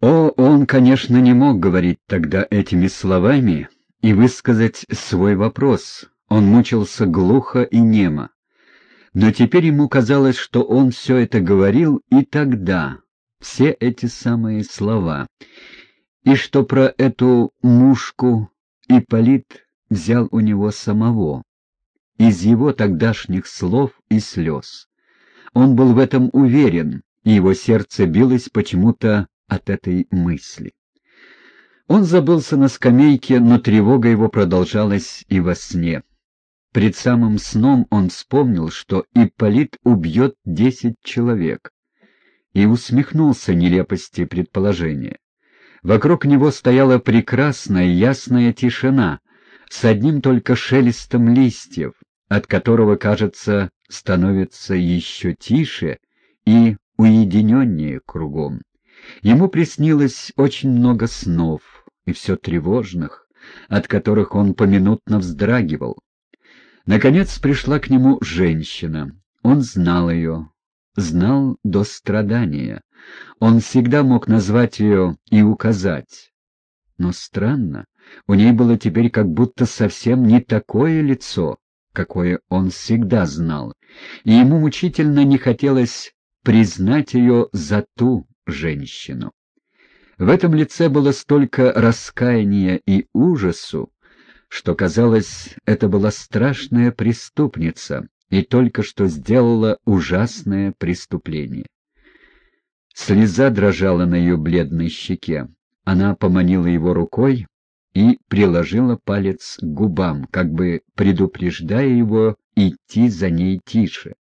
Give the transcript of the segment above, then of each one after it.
О, он, конечно, не мог говорить тогда этими словами и высказать свой вопрос. Он мучился глухо и немо. Но теперь ему казалось, что он все это говорил и тогда, все эти самые слова, и что про эту мушку Ипполит взял у него самого, из его тогдашних слов и слез. Он был в этом уверен, и его сердце билось почему-то от этой мысли. Он забылся на скамейке, но тревога его продолжалась и во сне. Пред самым сном он вспомнил, что Ипполит убьет десять человек, и усмехнулся нелепости предположения. Вокруг него стояла прекрасная ясная тишина, с одним только шелестом листьев, от которого, кажется, становится еще тише и уединеннее кругом. Ему приснилось очень много снов, и все тревожных, от которых он поминутно вздрагивал. Наконец пришла к нему женщина. Он знал ее, знал до страдания. Он всегда мог назвать ее и указать. Но странно, у ней было теперь как будто совсем не такое лицо, какое он всегда знал, и ему мучительно не хотелось признать ее за ту женщину. В этом лице было столько раскаяния и ужасу, что, казалось, это была страшная преступница и только что сделала ужасное преступление. Слеза дрожала на ее бледной щеке. Она поманила его рукой и приложила палец к губам, как бы предупреждая его идти за ней тише.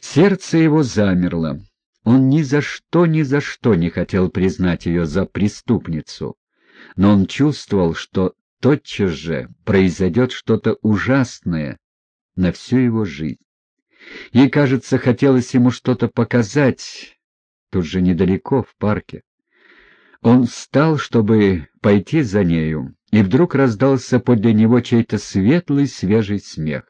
Сердце его замерло. Он ни за что, ни за что не хотел признать ее за преступницу, но он чувствовал, что тотчас же произойдет что-то ужасное на всю его жизнь. Ей, кажется, хотелось ему что-то показать, тут же недалеко, в парке. Он встал, чтобы пойти за нею, и вдруг раздался подле него чей-то светлый, свежий смех.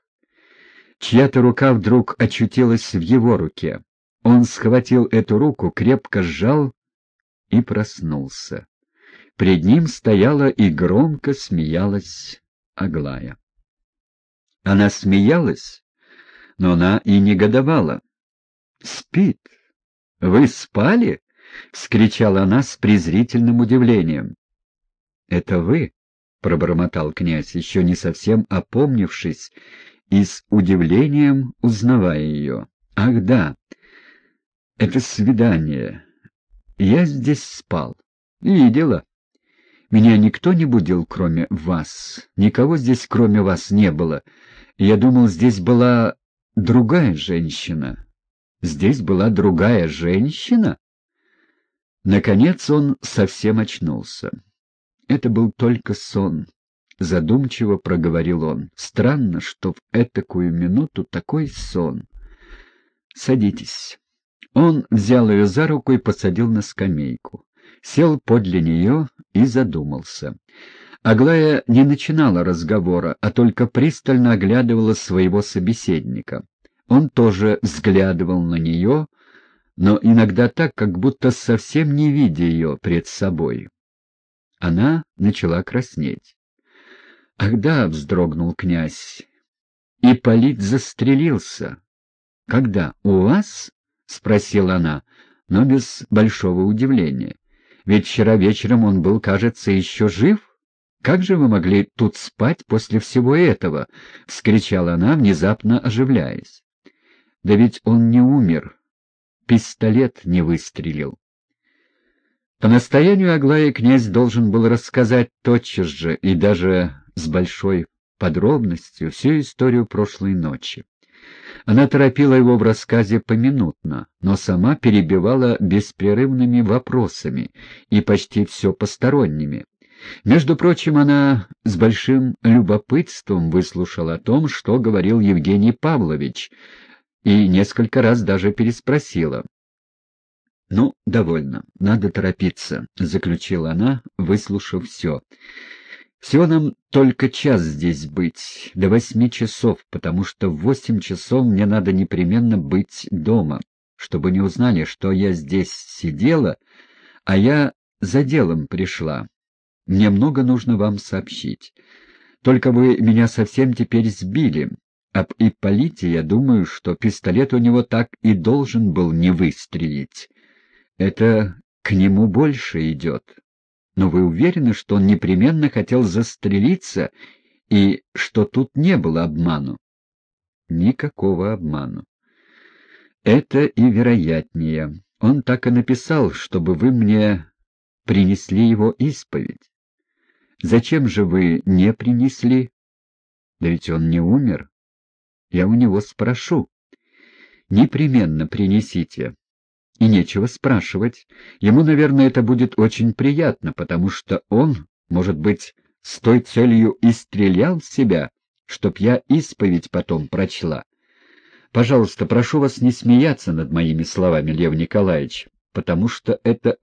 Чья-то рука вдруг очутилась в его руке. Он схватил эту руку, крепко сжал и проснулся. Пред ним стояла и громко смеялась Аглая. Она смеялась, но она и негодовала. «Спит! Вы спали?» — вскричала она с презрительным удивлением. «Это вы?» — пробормотал князь, еще не совсем опомнившись и с удивлением узнавая ее. «Ах да, это свидание. Я здесь спал. Видела. Меня никто не будил, кроме вас. Никого здесь, кроме вас, не было. Я думал, здесь была другая женщина. Здесь была другая женщина?» Наконец он совсем очнулся. Это был только сон. Задумчиво проговорил он. Странно, что в этакую минуту такой сон. Садитесь. Он взял ее за руку и посадил на скамейку. Сел подле нее и задумался. Аглая не начинала разговора, а только пристально оглядывала своего собеседника. Он тоже взглядывал на нее, но иногда так, как будто совсем не видя ее пред собой. Она начала краснеть. «Ах да!» — вздрогнул князь. «Ипполит застрелился». «Когда? У вас?» — спросила она, но без большого удивления. «Ведь вчера вечером он был, кажется, еще жив. Как же вы могли тут спать после всего этого?» — вскричала она, внезапно оживляясь. «Да ведь он не умер. Пистолет не выстрелил». По настоянию Аглаи князь должен был рассказать тотчас же и даже с большой подробностью всю историю прошлой ночи. Она торопила его в рассказе поминутно, но сама перебивала беспрерывными вопросами и почти все посторонними. Между прочим, она с большим любопытством выслушала о том, что говорил Евгений Павлович, и несколько раз даже переспросила. «Ну, довольно, надо торопиться», — заключила она, выслушав все. Всего нам только час здесь быть, до восьми часов, потому что в восемь часов мне надо непременно быть дома, чтобы не узнали, что я здесь сидела, А я за делом пришла. Мне много нужно вам сообщить. Только вы меня совсем теперь сбили. Об Ипполите я думаю, что пистолет у него так и должен был не выстрелить. Это к нему больше идет. Но вы уверены, что он непременно хотел застрелиться и что тут не было обману? Никакого обману. Это и вероятнее. Он так и написал, чтобы вы мне принесли его исповедь. Зачем же вы не принесли? Да ведь он не умер. Я у него спрошу. Непременно принесите. И нечего спрашивать. Ему, наверное, это будет очень приятно, потому что он, может быть, с той целью и стрелял в себя, чтоб я исповедь потом прочла. Пожалуйста, прошу вас не смеяться над моими словами, Лев Николаевич, потому что это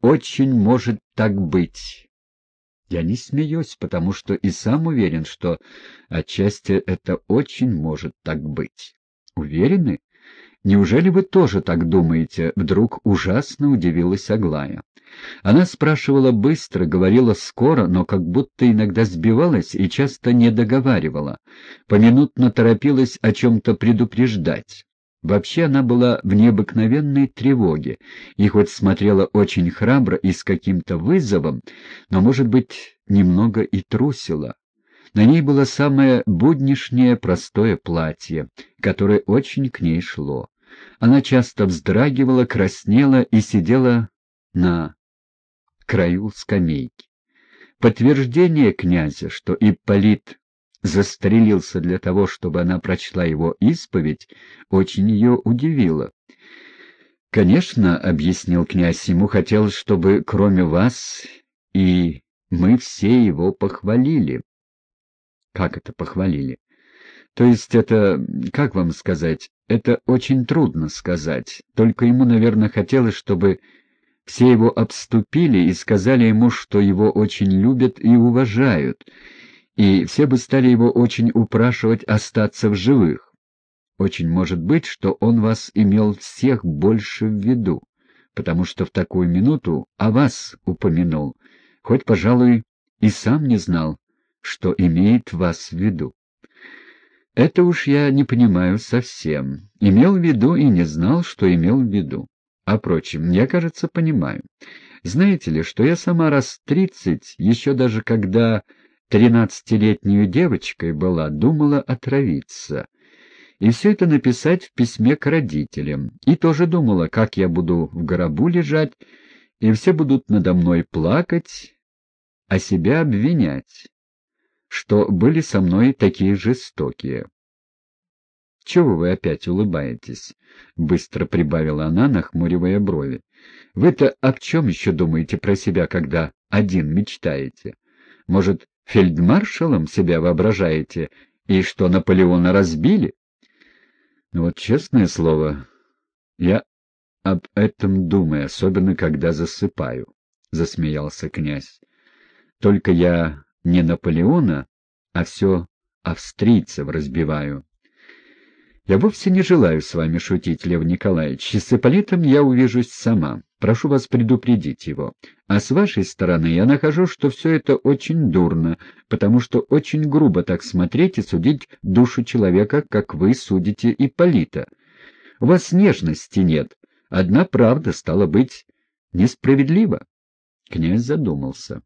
очень может так быть. Я не смеюсь, потому что и сам уверен, что отчасти это очень может так быть. Уверены? Неужели вы тоже так думаете? Вдруг ужасно удивилась Аглая. Она спрашивала быстро, говорила скоро, но как будто иногда сбивалась и часто не договаривала. Поминутно торопилась о чем-то предупреждать. Вообще она была в необыкновенной тревоге, и хоть смотрела очень храбро и с каким-то вызовом, но, может быть, немного и трусила. На ней было самое буднишнее простое платье, которое очень к ней шло. Она часто вздрагивала, краснела и сидела на краю скамейки. Подтверждение князя, что Ипполит застрелился для того, чтобы она прочла его исповедь, очень ее удивило. «Конечно, — объяснил князь, — ему хотелось, чтобы кроме вас и мы все его похвалили». «Как это похвалили?» «То есть это, как вам сказать, это очень трудно сказать, только ему, наверное, хотелось, чтобы все его обступили и сказали ему, что его очень любят и уважают, и все бы стали его очень упрашивать остаться в живых. Очень может быть, что он вас имел всех больше в виду, потому что в такую минуту о вас упомянул, хоть, пожалуй, и сам не знал, что имеет вас в виду. Это уж я не понимаю совсем. Имел в виду и не знал, что имел в виду. А впрочем, я, кажется, понимаю. Знаете ли, что я сама раз тридцать, еще даже когда тринадцатилетнюю девочкой была, думала отравиться. И все это написать в письме к родителям. И тоже думала, как я буду в гробу лежать, и все будут надо мной плакать, а себя обвинять что были со мной такие жестокие. — Чего вы опять улыбаетесь? — быстро прибавила она, нахмуривая брови. — Вы-то об чем еще думаете про себя, когда один мечтаете? Может, фельдмаршалом себя воображаете, и что Наполеона разбили? Ну вот, честное слово, я об этом думаю, особенно когда засыпаю, — засмеялся князь. Только я не Наполеона, а все австрийцев разбиваю. Я вовсе не желаю с вами шутить, Лев Николаевич. С Ипполитом я увижусь сама. Прошу вас предупредить его. А с вашей стороны я нахожу, что все это очень дурно, потому что очень грубо так смотреть и судить душу человека, как вы судите Ипполита. У вас нежности нет. Одна правда, стала быть, несправедлива. Князь задумался.